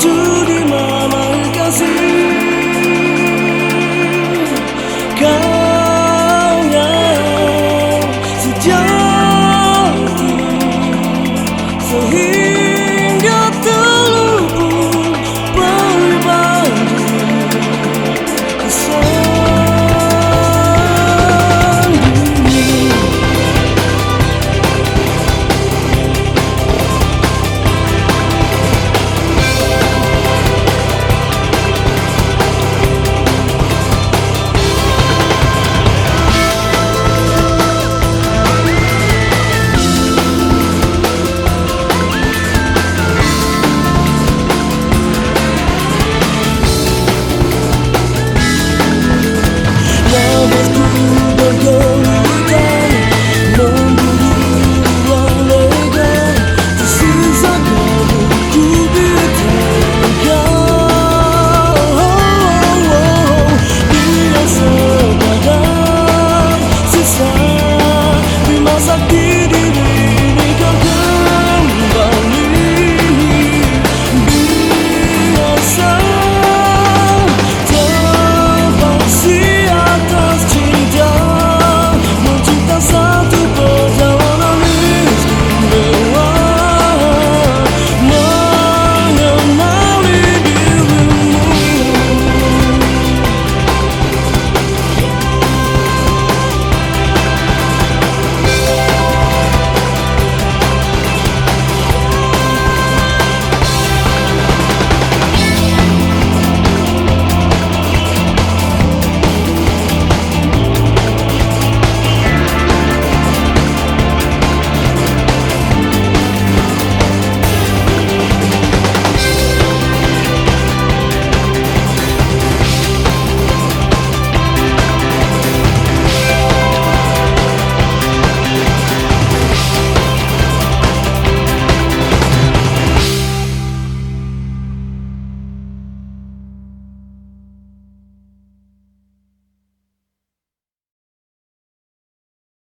do